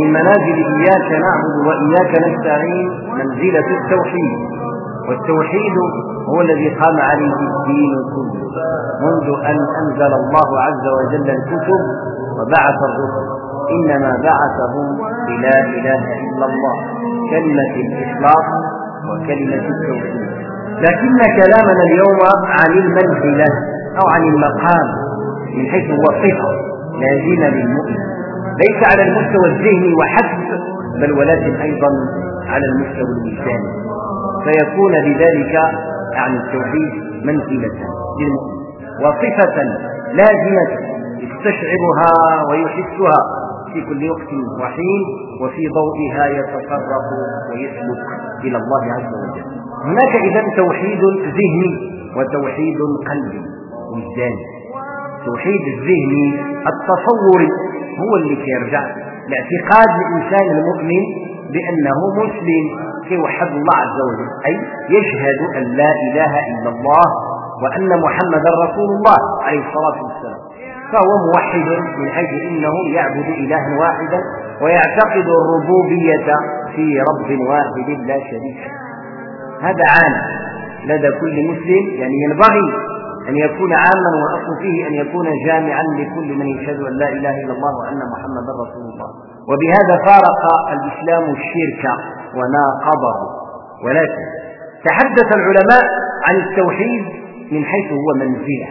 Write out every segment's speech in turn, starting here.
من منازل إياك نعبد وإياك نستعين منزلة التوحيد. والتوحيد هو الذي قام عليه الدين كله. منذ أن أنزل الله عز وجل الكتب وبعث الرسل. إنما بعثهم بلا إله إلا الله. كلمة الإخلاص وكلمة التوحيد. لكن كلامنا اليوم عن المنزلة أو عن المقام من حيث هو صفة لازمة للمؤمن. ليس على المستوى الذهني وحسب بل ولكن أيضا على المستوى الوجداني فيكون بذلك عن التوحيد منزلة للمؤمن. وصفة لازمة يستشعرها ويحسها في كل وقت وحين وفي ضوئها يتصرف ويسلك إلى الله عز وجل. هناك إذا توحيد ذهني وتوحيد قلبي وجداني. توحيد الذهني التصوري. هو اللي كيرجع لاعتقاد الإنسان المؤمن بأنه مسلم كيوحد الله عز وجل. أي يشهد أن لا إله إلا الله وأن محمدا رسول الله عليه الصلاة والسلام. فهو موحد من حيث إنه يعبد إلها واحدا ويعتقد الربوبية في رب واحد لا شريك له. هذا عام لدى كل مسلم يعني ينبغي أن يكون عاما والأصل فيه أن يكون جامعا لكل من يشهد أن لا إله إلا الله وأن محمدا رسول الله. وبهذا فارق الإسلام الشرك وناقضه. ولكن تحدث العلماء عن التوحيد من حيث هو منزلة.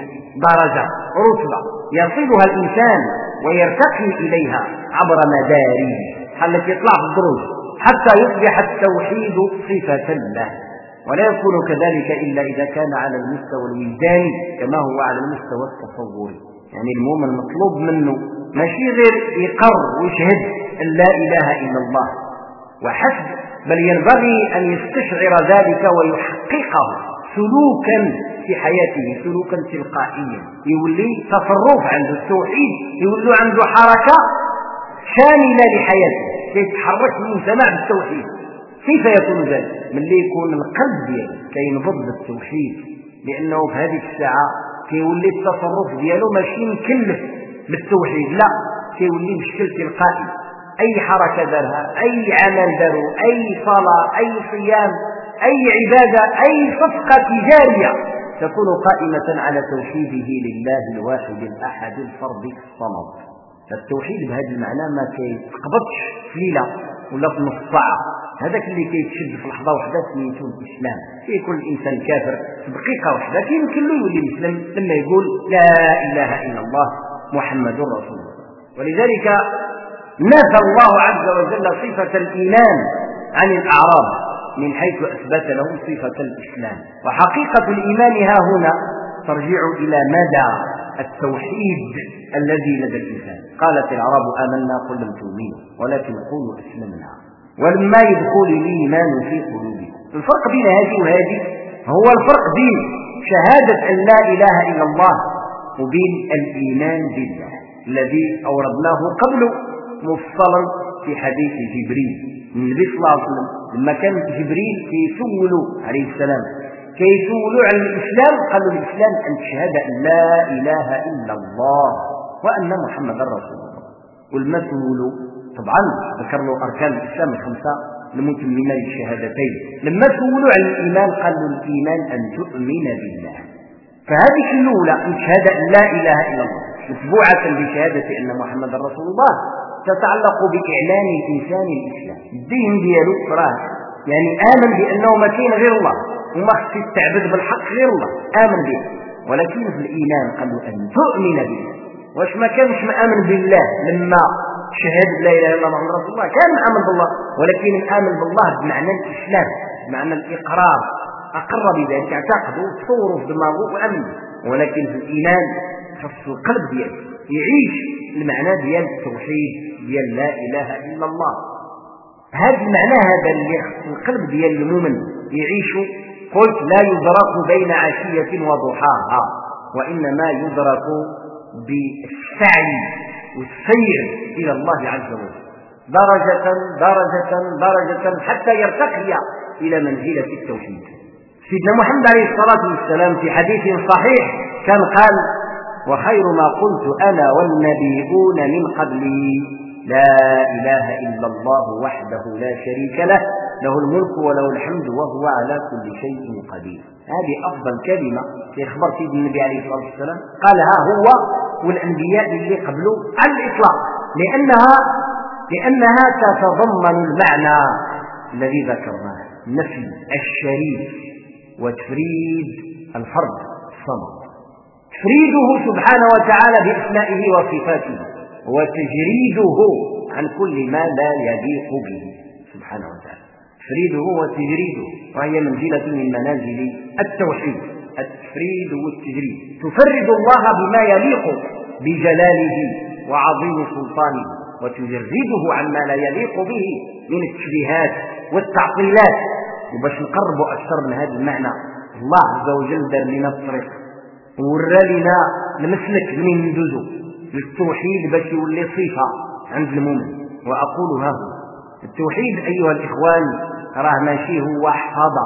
درجة رتبة يصلها الإنسان ويرتقي إليها عبر مداريه التي يطلع في الدروج حتى يصبح التوحيد صفة له. ولا يكون كذلك إلا إذا كان على المستوى الوجداني كما هو على المستوى التصوري. يعني المؤمن مطلوب منه ماشي غير يقر ويشهد أن لا إله إلا الله. وحسب بل ينبغي أن يستشعر ذلك ويحققه سلوكا في حياته سلوكا تلقائيا. يولي تصرف عنده التوحيد يولي عنده حركة شاملة لحياته. يتحرك من سماع بالتوحيد كيف يكون ذلك؟ ملي يكون القلب ديالو كينبض بالتوحيد؟ لأنه في هذه الساعة كيولي التصرف ديالو ماشي مكلف بالتوحيد لا. كيولي بشكل تلقائي أي حركة دارها أي عمل دارو أي صلاة أي صيام أي عبادة أي صفقة تجارية تكون قائمة على توحيده لله الواحد الأحد الفرد الصمد. فالتوحيد بهذا المعنى ما كيتقبضش في ليلة ولا في نص ساعة. هذاك اللي كيتشد في لحظة واحدة سميتو الإسلام. كيكون الإنسان كافر في دقيقة واحدة كيمكن له يولي مسلم لما يقول لا إله إلا الله محمد رسول الله. ولذلك نفى الله عز وجل صفة الإيمان عن الأعراب من حيث أثبت لهم صفة الإسلام. وحقيقة الإيمان ها هنا ترجع إلى مدى التوحيد الذي لدى الإنسان. قالت العرب آمنا قل لم تؤمنوا ولكن قولوا أسلمنا. ولما يدخل الإيمان في قلوبكم. الفرق بين هذه وهذه هو الفرق بين شهادة أن لا إله إلا الله وبين الإيمان بالله الذي أوردناه قبل مفصلا في حديث جبريل. النبي صلى الله عليه وسلم لما كان جبريل كيسولوا عليه السلام كيسولوا عن الإسلام قالوا الإسلام أن تشهد أن لا إله إلا الله وأن محمدا رسول الله. والمسؤول طبعا ذكر له أركان الإسلام الخمسة المتممة للشهادتين لما سولوا عن الإيمان قالوا الإيمان أن تؤمن بالله. فهذه الأولى أن تشهد أن لا إله إلا الله. متبوعة بشهادة أن محمد رسول الله. تتعلق بإعلان الإنسان الإسلام. الدين ديالو راه يعني آمن بأنه ما كاين غير الله. وما خص يستعبد بالحق غير الله. آمن به. ولكن في الإيمان قالوا أن تؤمن به واش ما كانش مآمن بالله لما شهد لا إله إلا الله محمد رسول الله. كان مآمن بالله ولكن الآمن بالله بمعنى الإسلام بمعنى الإقرار. أقر بذلك اعتقد وتصوره في دماغه وأمن ولكن في الإيمان خص القلب ديالو يعيش المعنى ديال التوحيد ديال لا إله إلا الله. هذا المعنى هذا اللي خص القلب ديال المؤمن يعيش. قلت لا يدرك بين عشية وضحاها وإنما يدرك بالسعي. والسير إلى الله عز وجل. درجة درجة درجة حتى يرتقي إلى منزلة التوحيد. سيدنا محمد عليه الصلاة والسلام في حديث صحيح كان قال وخير ما قلت أنا والنبيون من قبلي. لا إله إلا الله وحده لا شريك له له الملك وله الحمد وهو على كل شيء قدير. هذه أفضل كلمة في خبر سيدنا النبي عليه الصلاة والسلام. قالها هو والأنبياء اللي قبله على الإطلاق. لأنها لأنها تتضمن المعنى الذي ذكرناه. نفي الشريك وتفريد الفرد الصمد. تفريده سبحانه وتعالى بأسمائه وصفاته وتجريده عن كل ما لا يليق به سبحانه وتعالى. تفريده وتجريده وهي منزلة من منازل التوحيد. التفريد والتجريد. تفرد الله بما يليق بجلاله وعظيم سلطانه وتجرده عما لا يليق به من التشبيهات والتعطيلات. وباش نقربوا أكثر من هذا المعنى الله عز وجل دار لنا الطريق ورى لنا المسلك منين ندوزو للتوحيد باش يولي صفة عند المؤمن. وأقول ها هو التوحيد أيها الإخوان راه ماشي هو حفظة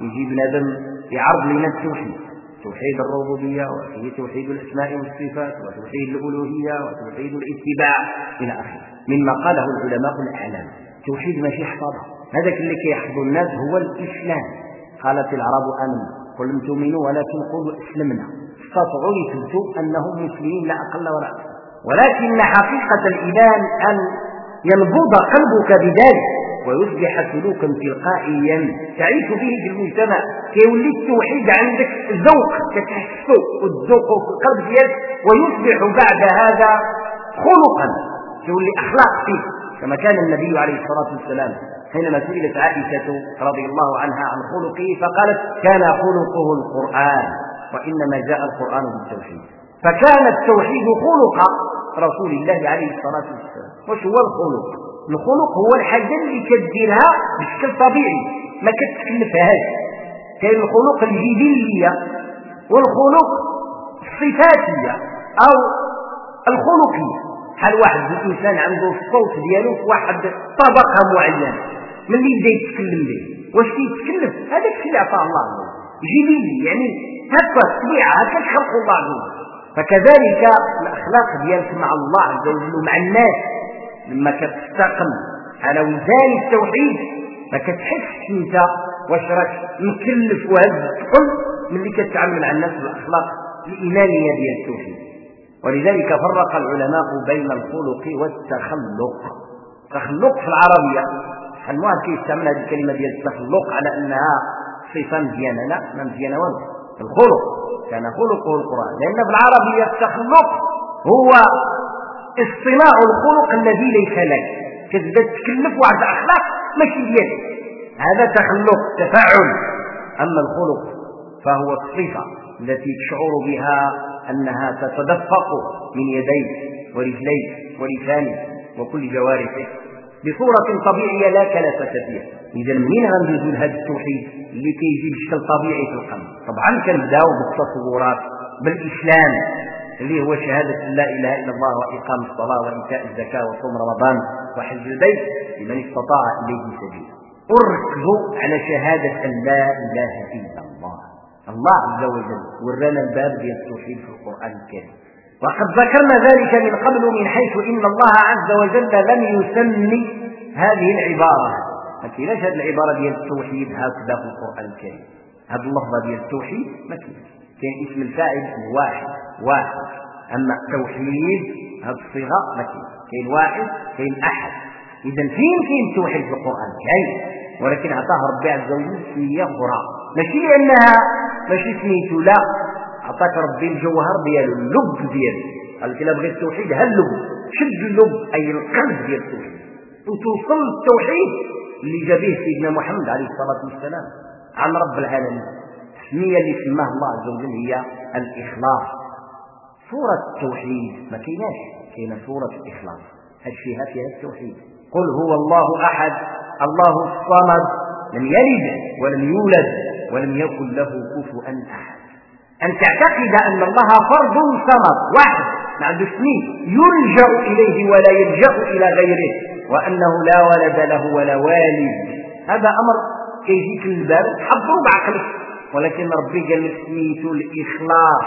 يجي بنادم يعرض لنا التوحيد توحيد الربوبية وفيه توحيد الأسماء والصفات وتوحيد الألوهية وتوحيد الاتباع إلى آخره. مما قاله العلماء الأعلام توحيد ماشي حفظة هذاك اللي كيحفظ الناس هو الإسلام. قالت العرب آمنا قل لم تؤمنوا ولكن قولوا أسلمنا. استطاعوا يثبتوا أنهم مسلمين لا أقل ولا أكثر. ولكن حقيقة الإيمان أن ينبض قلبك بذلك. ويصبح سلوكا تلقائيا. تعيش به في المجتمع كيولي التوحيد عندك ذوق كتحسه والذوق في القلب ديالك ويصبح بعد هذا خلقا. كيولي أخلاق فيه. كما كان النبي عليه الصلاة والسلام حينما سئلت عائشة رضي الله عنها عن خلقه فقالت كان خلقه القرآن وإنما جاء القرآن بالتوحيد. فكان التوحيد خلق رسول الله عليه الصلاة والسلام. وش هو الخلق؟ الخلق هو الحاجة اللي كديرها بشكل طبيعي ما كتكلفهاش. كاين الخلق الجبليه والخلق الصفاتية أو الخلقية. بحال واحد الإنسان عنده الصوت ديالو في واحد طبقة معينة ملي يبدأ يتكلم به؟ واش كيتكلم هذاك الشيء اللي عطاه الله جبلي يعني هكا الطبيعة هكا خلق الله فكذلك الأخلاق ديالك مع الله عز وجل ومع الناس. لما كتستقم على وزان التوحيد ما كتحسش أنت واش راك مكلف وهز الثقل ملي كتعامل مع الناس بالاخلاق الايمانيه ديال التوحيد. ولذلك فرق العلماء بين الخلق والتخلق. التخلق في العربية المؤلف كيستعمل هذه الكلمة ديال التخلق على أنها صفة مزيانة. لا ما مزيانة والو. الخلق كان خلقه القرآن. لأن في العربية التخلق هو اصطناع الخلق الذي ليس لك. كتبدا تكلف واحد الأخلاق ماشي ديالك. هذا تخلق تفاعل. أما الخلق فهو الصفة التي تشعر بها أنها تتدفق من يديك ورجليك ولسانك وكل جوارحك. بصورة طبيعية لا كلفة فيها. إذا منين غندوزو لهذا التوحيد اللي كيجي بشكل طبيعي في القلب. طبعا كنبداو بالتصورات بالإسلام. اللي هو شهادة لا إله إلا الله وإقام الصلاة وإيتاء الزكاة وصوم رمضان وحج البيت لمن استطاع إليه سبيلا. اركزوا على شهادة أن لا إله إلا الله. الله عز وجل ورانا الباب ديال التوحيد في القرآن الكريم. وقد ذكرنا ذلك من قبل من حيث إن الله عز وجل لم يسمي هذه العبارة. ما كايناش هذه العبارة ديال التوحيد هكذا في القرآن الكريم. هذه اللفظة ديال التوحيد ما كاينش كاين اسم الفاعل واحد واحد. أما التوحيد هذه الصيغة ما كاين كاين واحد كاين أحد. اذا فين كاين التوحيد في القرآن؟ كاين. ولكن عطاه ربي عز وجل سميه أخرى ماشي لأنها ماشي سميتو لا. عطاك ربي الجوهر ديالو اللب ديالو. قال لك إلا بغيت التوحيد ها اللب. شد اللب أي القلب ديال التوحيد. وتوصل للتوحيد اللي جا به سيدنا محمد عليه الصلاة والسلام عن رب العالمين. التسميه اللي سماها الله عز وجل هي الإخلاص. سورة التوحيد ما كايناش كاينة سورة الإخلاص. هاد فيها؟ التوحيد. قل هو الله أحد الله الصمد لم يلد ولم يولد ولم يكن له كفوا أحد. أن تعتقد أن الله فرد صمد واحد ما عندوش اثنين يلجأ إليه ولا يلجأ إلى غيره وأنه لا ولد له ولا والد. هذا أمر كيجيك للباب تحضروا بعقلك. ولكن ربي قال لك سميتو الإخلاص.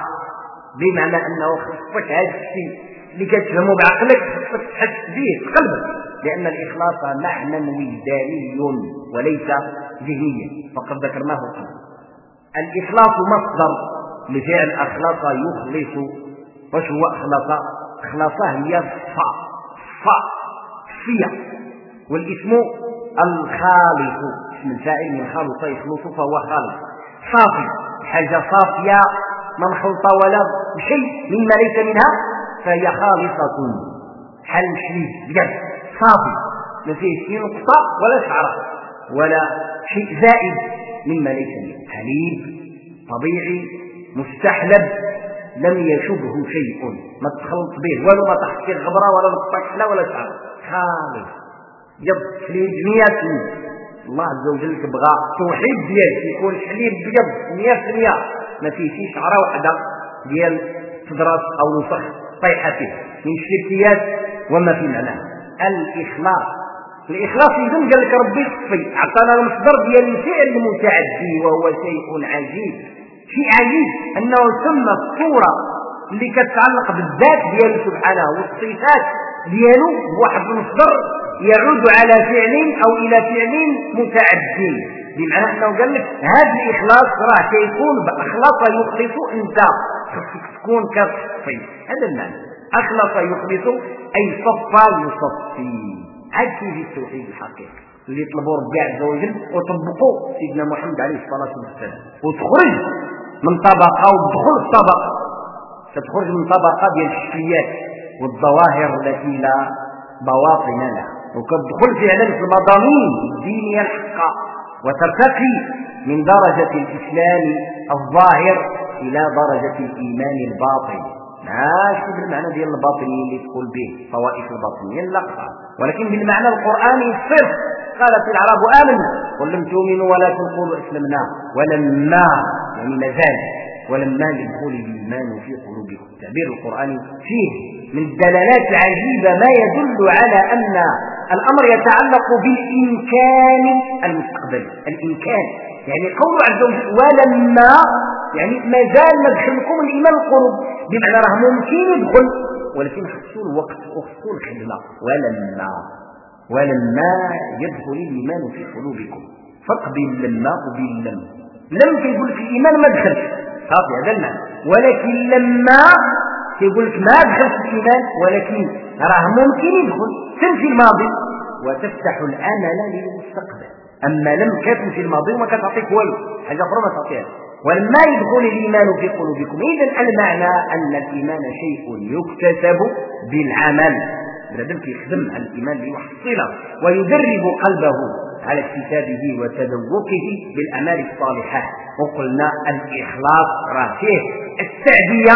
بمعنى أنه خصك هذا الشيء اللي كتفهمه بعقلك خصك تحس به قلبك. لأن الإخلاص معنى وجداني وليس ذهنيا. فقد ذكرناه قبل. الإخلاص مصدر لفعل أخلص يخلص. واش هو أخلص أخلص هي فا فا فيا والاسم الخالص. اسم الفاعل من خالص يخلص فهو خالص. صافي حاجة صافية منخلطة ولا شيء مما ليس منها فهي خالصة. حل شيء بجد. صافي. ما فيه شيء نقطة ولا شعرة ولا شيء زائد مما ليس منه حليب طبيعي مستحلب لم يشبه شيء. ما تخلط به ولا ما تحت غبرة ولا نقطة ولا شعر خالص. جب حليب مئة الله عز وجل كبغى توحيد ديالك يكون حليب في مئة ما فيه شي شعرة واحدة ديال تدرس أو نسخ طيحة فيه من الشركيات وما في معناه الإخلاص. الإخلاص يدم قال لك ربي صفي أعطانا المصدر ديال الفعل المتعدي وهو شيء عجيب. شيء عجيب أنه سمى الصورة اللي كتتعلق بالذات ديالو سبحانه والصفات. ديالو بواحد المصدر يعود على فعل أو إلى فعل متعدي. بمعنى أنه قال لك هذا الإخلاص راه كيكون بأخلاص يخلص أنت. خصك تكون كتصفي هذا المعنى. أخلص يخلص أي صفى يصفي. هذا في التوحيد الحقيقي؟ اللي يطلبوا ربي عز وجل وطبقوا سيدنا محمد عليه الصلاة والسلام. وتخرج من طبقة وتدخل في طبقة تخرج من طبقة ديال الشكليات والظواهر التي لا بواطن لها. وكتدخل فعلا في المضامين الدينية الحقة وترتقي من درجة الإسلام الظاهر إلى درجة الإيمان الباطن. ماشي بالمعنى ديال الباطنية اللي تقول به؟ طوائف الباطنية لا ولكن بالمعنى القرآني الصرف قالت العرب آمنا قل لم تؤمنوا ولكن قولوا اسلمنا ولما يعني مازال ولما يدخل الإيمان في قلوبكم التعبير القرآني فيه من الدلالات العجيبة ما يدل على أن الأمر يتعلق بالإمكان المستقبلي الإمكان. يعني قوله عز وجل ولما يعني ما زال مدخلكم الإيمان القلوب. بمعنى راه ممكن يدخل ولكن خصو الوقت وخصو الخدمة. ولما. ولما يدخل الإيمان في قلوبكم. فرق بين لما وبين لم. كيقول لك الإيمان ما دخلش صافي هذا المعنى ولكن لما كيقول لك ما دخل في الإيمان ولكن راه ممكن يدخل تمشي الماضي. وتفتح الأمل للمستقبل. أما لم كتم في الماضي وما كتعطيك والو. حاجة أخرى ما تعطيها ولما يدخل الإيمان في قلوبكم. إذا المعنى أن الإيمان شيء يكتسب بالعمل. بنادم كيخدم على الإيمان ليحصله ويدرب قلبه. على اكتسابه وتذوقه بالأعمال الصالحة. وقلنا الإخلاص راه فيه التعدية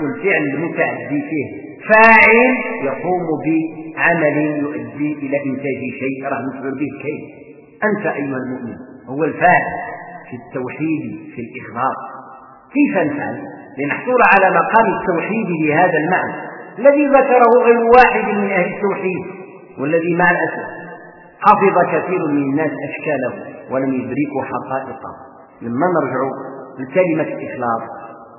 والفعل المتعدي فيه. فاعل يقوم بعمل يؤدي إلى إنتاج شيء. راه مفعول به كيف؟ أنت أيها المؤمن هو الفاعل في التوحيد في الإخلاص. كيف نفعل؟ لنحصل على مقام التوحيد لهذا المعنى الذي ذكره غير واحد من أهل التوحيد والذي مع الأسف حفظ كثير من الناس أشكاله ولم يدركوا حقائقه. لما نرجع لكلمة الإخلاص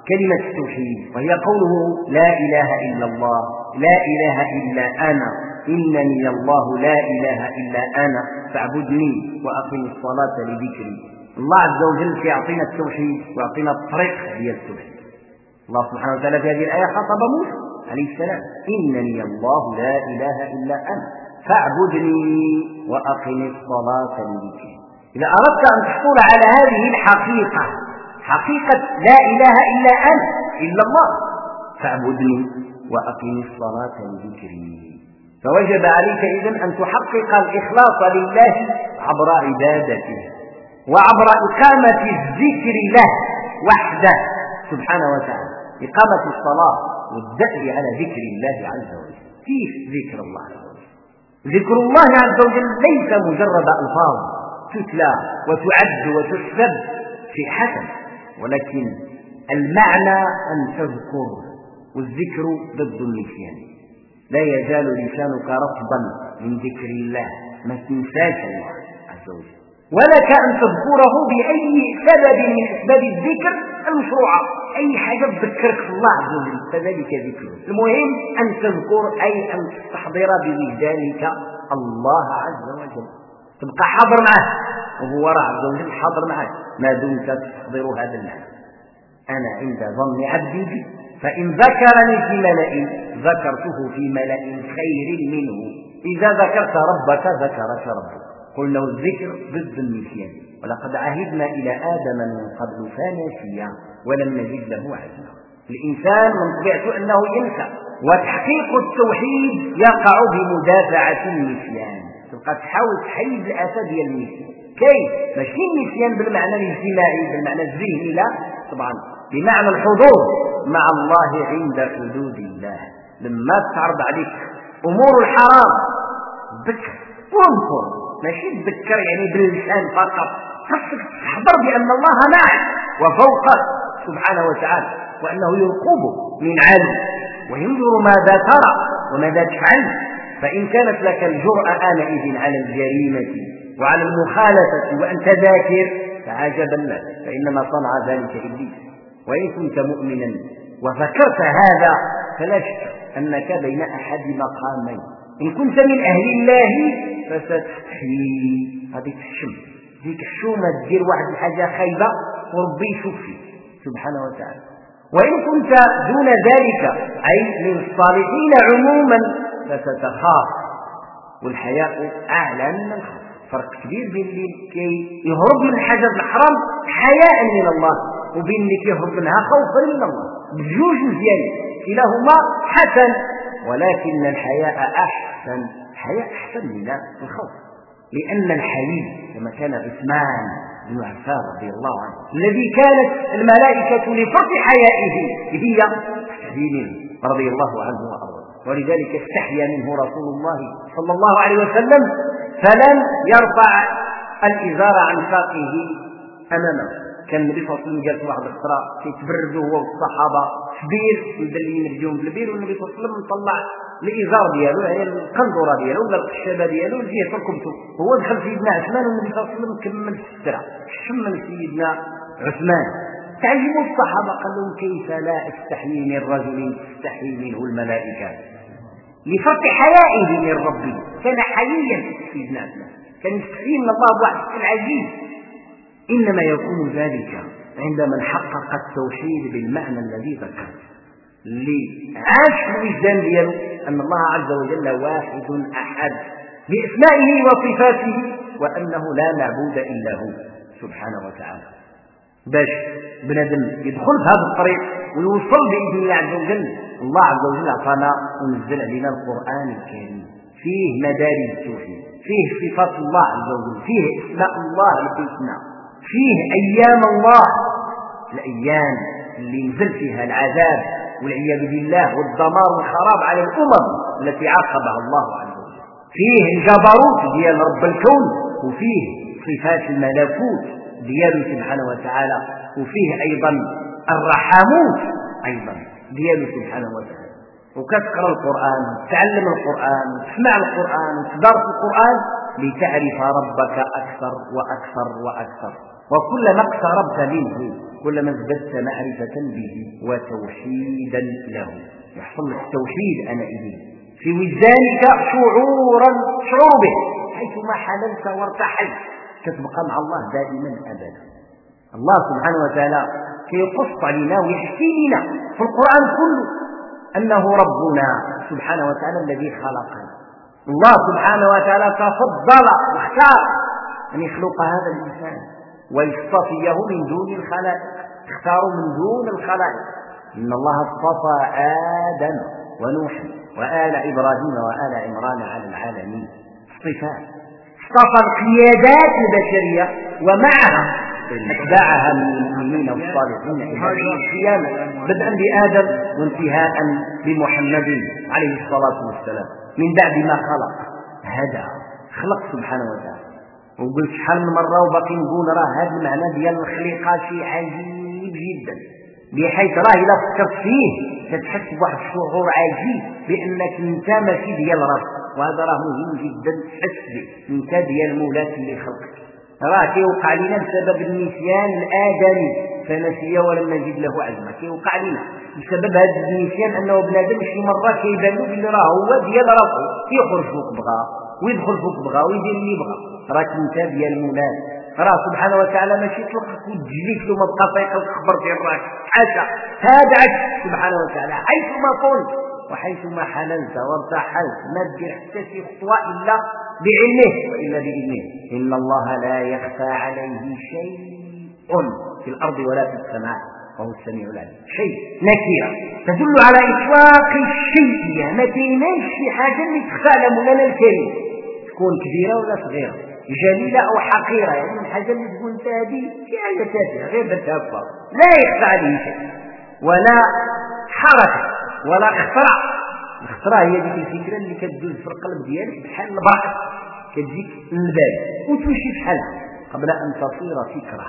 كلمة التوحيد وهي قوله لا إله إلا الله لا إله إلا أنا إنني الله لا إله إلا أنا فاعبدني وأقم الصلاة لذكري. الله عز وجل سيعطينا التوحيد ويعطينا الطريق ديال التوحيد. الله سبحانه وتعالى في هذه الآية خاطب موسى عليه السلام إنني الله لا إله إلا أنا. فاعبدني وأقم الصلاة لذكري إذا أردت أن تحصل على هذه الحقيقة حقيقة لا إله إلا أنا إلا الله فاعبدني وأقم الصلاة لذكري فوجب عليك إذن أن تحقق الإخلاص لله عبر عبادته وعبر إقامة الذكر له وحده سبحانه وتعالى. إقامة الصلاة والدأب على ذكر الله عز وجل. كيف ذكر الله عز وجل؟ ذكر الله عز وجل ليس مجرد ألفاظ تتلى وتعد وتحسب في حسن ولكن المعنى أن تذكر والذكر ضد النسيان. لا يزال لسانك رطبا من ذكر الله ما تنساش الله عز وجل. ولك أن تذكره بأي سبب من أسباب الذكر المشروعة أي حاجة تذكرك في الله عز وجل فذلك ذكره المهم أن تذكر أي أن تستحضر بوجدانك الله عز وجل. تبقى حاضر معه وهو عز وجل حاضر معك ما دمت تستحضر هذا المعنى أنا عند ظن عبدي بي فإن ذكرني في ملأ ذكرته في ملأ خير منه. إذا ذكرت ربك ذكرك ربك. قلنا الذكر ضد النسيان ولقد عهدنا إلى آدم من قبل فنسي ولم نجد له عزما الإنسان من طبيعته أنه ينسى وتحقيق التوحيد يقع بمدافعة النسيان. تبقى تحاول تحيد الآفة ديال النسيان كيف؟ ماشي النسيان بالمعنى الاجتماعي بالمعنى الذهني لا. طبعا بمعنى الحضور مع الله عند حدود الله. لما تعرض عليك أمور الحرام ذكر وانظر ماشي؟ تذكر يعني باللسان فقط. خصك تحضر بأن الله معك وفوقك سبحانه وتعالى وأنه يرقبه من علم وينظر ماذا ترى وماذا تفعل. فإن كانت لك الجرأة آنئذ على الجريمة وعلى المخالفة وأنت ذاكر فعجبا لك فإنما صنع ذلك إبليس. وإن كنت مؤمنا وذكرت هذا فلا شك أنك بين أحد مقامين. إن كنت من أهل الله فستستحيي هذه تحشم ديك الحشومة تدير واحد الحاجة خايبة وربي يشوف فيك سبحانه وتعالى. وإن كنت دون ذلك أي من الصالحين عموما فستخاف. والحياء أعلى من الخوف. فرق كبير بين اللي كي يهرب من الحاجة الحرام حياء من الله وبين اللي كيهرب منها خوفا من الله. بجوج مزيان كلاهما حسن. ولكن الحياء أحسن. الحياء أحسن من الخوف لأن الحليم كما كان عثمان بن عفان رضي الله عنه الذي كانت الملائكة لفرط حيائه هي تحزين رضي الله عنه وأرضاه. ولذلك استحيا منه رسول الله صلى الله عليه وسلم فلم يرفع الإزار عن ساقه أمامه. كان النبي صلى الله عليه وسلم جالس واحد الخطرة كيتبردوا هو والصحابة في بير مدلين رجلهم بالبير والنبي صلى الله عليه وسلم طلع الإزار ديالو يعني القنطرة ديالو ولا القشابة ديالو جهة ركبته هو دخل سيدنا عثمان والنبي صلى الله عليه وسلم كمل السترة شمل سيدنا عثمان. تعجبوا الصحابة قال لهم كيف لا استحيي من رجل تستحيي منه الملائكة؟ لفرط حيائه من ربه. كان حييا سيدنا عثمان. كان يستحيي من الله بواحد العزيز إنما يكون ذلك عندما حقق التوحيد بالمعنى الذي ذكرت. اللي عاش الوجدان ديالو أن الله عز وجل واحد أحد بأسمائه وصفاته وأنه لا معبود إلا هو سبحانه وتعالى. باش بنادم يدخل في هذا الطريق ويوصل بإذن الله عز وجل الله عز وجل أعطانا ونزل علينا القرآن الكريم. فيه مدارج التوحيد فيه صفات الله عز وجل فيه أسماء الله الحسنى. فيه أيام الله. الأيام اللي نزل فيها العذاب والعياذ بالله والدمار والخراب على الأمم التي عاقبها الله عز وجل. فيه الجبروت ديال رب الكون وفيه صفات الملكوت دياله سبحانه وتعالى وفيه أيضا الرحموت أيضا دياله سبحانه وتعالى. وكتقرأ القرآن وتتعلم القرآن وتسمع القرآن وتدرس القرآن لتعرف ربك أكثر وأكثر وأكثر. وكلما اقتربت منه كلما ازددت معرفة به وتوحيدا له. يحصل لك التوحيد أنا إليه في وجدانك شعورا شعور به حيثما حللت وارتحلت. تتبقى مع الله دائما أبدا. الله سبحانه وتعالى كيقص علينا ويحكي لنا في القرآن كله أنه ربنا سبحانه وتعالى الذي خلقنا. الله سبحانه وتعالى تفضل واختار أن يخلق هذا الإنسان. ويصطفيه من دون الخلائق. اختار من دون الخلائق. إن الله اصطفى آدم ونوحا وآل إبراهيم وآل عمران على العالمين. اصطفاء اصطفى القيادات البشرية ومعها أتباعها من المؤمنين والصالحين إلى يوم القيامة. بدءا بآدم وانتهاء بمحمد عليه الصلاة والسلام. من بعد ما خلق هدى خلق سبحانه وتعالى. وقلت شحال من مرة وباقي نقول راه هذا المعنى ديال الخليقة شيء عجيب جدا بحيث راه إذا فكرت فيه تتحس بواحد الشعور عجيب بأنك أنت ماشي ديال راسك وهذا راه مهم جدا تحس به أنت ديال مولاك اللي خلقك. راه كيوقع لنا بسبب النسيان الآدمي فنسي ولم نجد له عزما كيوقع لنا بسبب هذا النسيان أنه بنادم شي مرة كيبان له بلي راه هو ديال راسو كيخرج فوق بغا ويدخل فوق بغا ويدير اللي بغا. راك انت ديال مولاد راه سبحانه وتعالى ماشي تلقك وتجليك له ما بقى فيك الخبر ديال راك حاشا عكس سبحانه وتعالى. حيثما كنت وحيثما حللت وارتحلت ما تدير حتى شي خطوة إلا بعلمه وإلا بإذنه. إن الله لا يخفى عليه شيء في الأرض ولا في السماء. وهو السميع العليم. شيء نكره تدل على إطلاق الشيء. ما كايناش شي حاجة اللي تخفى على مولانا الكريم. تكون كبيرة ولا صغيرة. جليلة أو حقيرة يعني الحاجة اللي تقول أنت هذه شي حاجة تافهة غير بتهفى لا يخفى عليه شيء ولا حركة ولا اختراع. الاختراع هي ديك الفكرة اللي كتدوز في القلب ديالك بحال البرق كتجيك البال. وتمشي بحالها قبل أن تصير فكرة.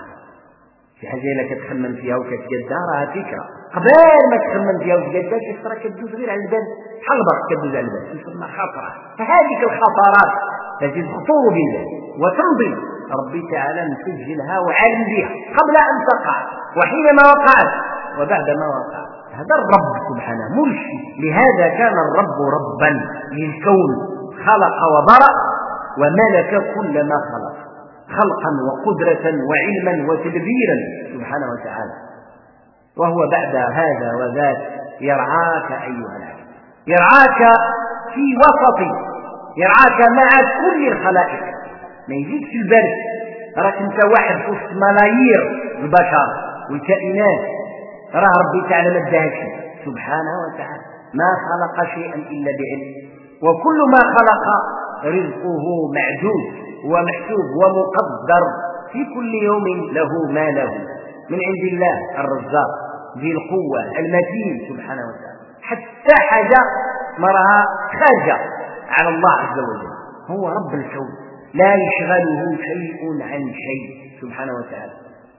شي حاجة إلا كتخمم فيها وكتجدها راها فكرة. قبل ما تخمم فيها وتجدها شي خطرة كتدوز غير على البال. بحال البرق كتدوز على البال. تسمى خطرة. فهذيك الخطرات التي تخطر بالله وتمضي ربي تعالى مسجلها وعالم بها. قبل أن تقع. وحينما وقعت. وبعدما وقعت. هذا الرب سبحانه مرشي لهذا كان الرب ربا للكون خلق وبرأ وملك كل ما خلق. خلقا وقدرة وعلما وتدبيرا. سبحانه وتعالى. وهو بعد هذا وذاك. يرعاك أيها العبد يرعاك في وسط يرعاك مع كل الخلائق. ما يجيكش البرد. راك انت واحد في وسط ملايير البشر والكائنات. راه ربي تعالى ما اداهاش سبحانه وتعالى. ما خلق شيئا إلا بعلم. وكل ما خلق رزقه معدود ومحسوب ومقدر. في كل يوم له ما له. من عند الله الرزاق. ذي القوة المتين. سبحانه وتعالى. حتى حاجة مرها خارجة على الله عز وجل. هو رب الكون. لا يشغله شيء عن شيء سبحانه وتعالى.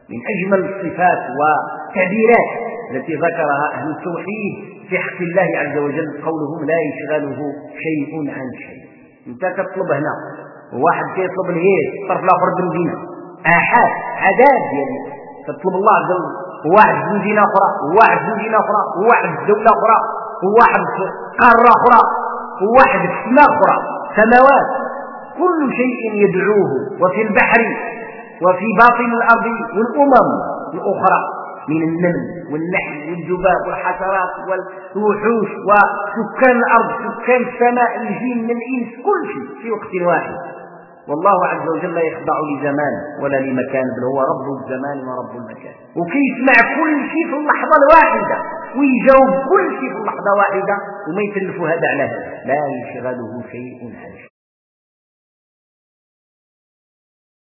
من أجمل الصفات والتعبيرات التي ذكرها أهل التوحيد في حق الله عز وجل قولهم لا يشغله شيء عن شيء. أنت كتطلب هنا. وواحد كيطلب الهير الطرف الآخر بالمدينة آحاد عذاب يعني. تطلب الله عز وجل. وواحد في مدينه أخرى وواحد في مدينه أخرى وواحد في دوله أخرى. أخرى وواحد في سماء أخرى سماوات كل شيء يدعوه وفي البحر وفي باطن الأرض والأمم الأخرى من النمل والنحل والذباب والحشرات والوحوش وسكان الأرض سكان السماء الجن الإنس كل شيء في وقت واحد. والله عز وجل لا يخضع لزمان ولا لمكان بل هو رب الزمان ورب المكان. وكيسمع كل شيء في اللحظة الواحدة ويجاوب كل شيء في اللحظة واحدة وما يتلف هذا على لا يشغله شيء عن شيء.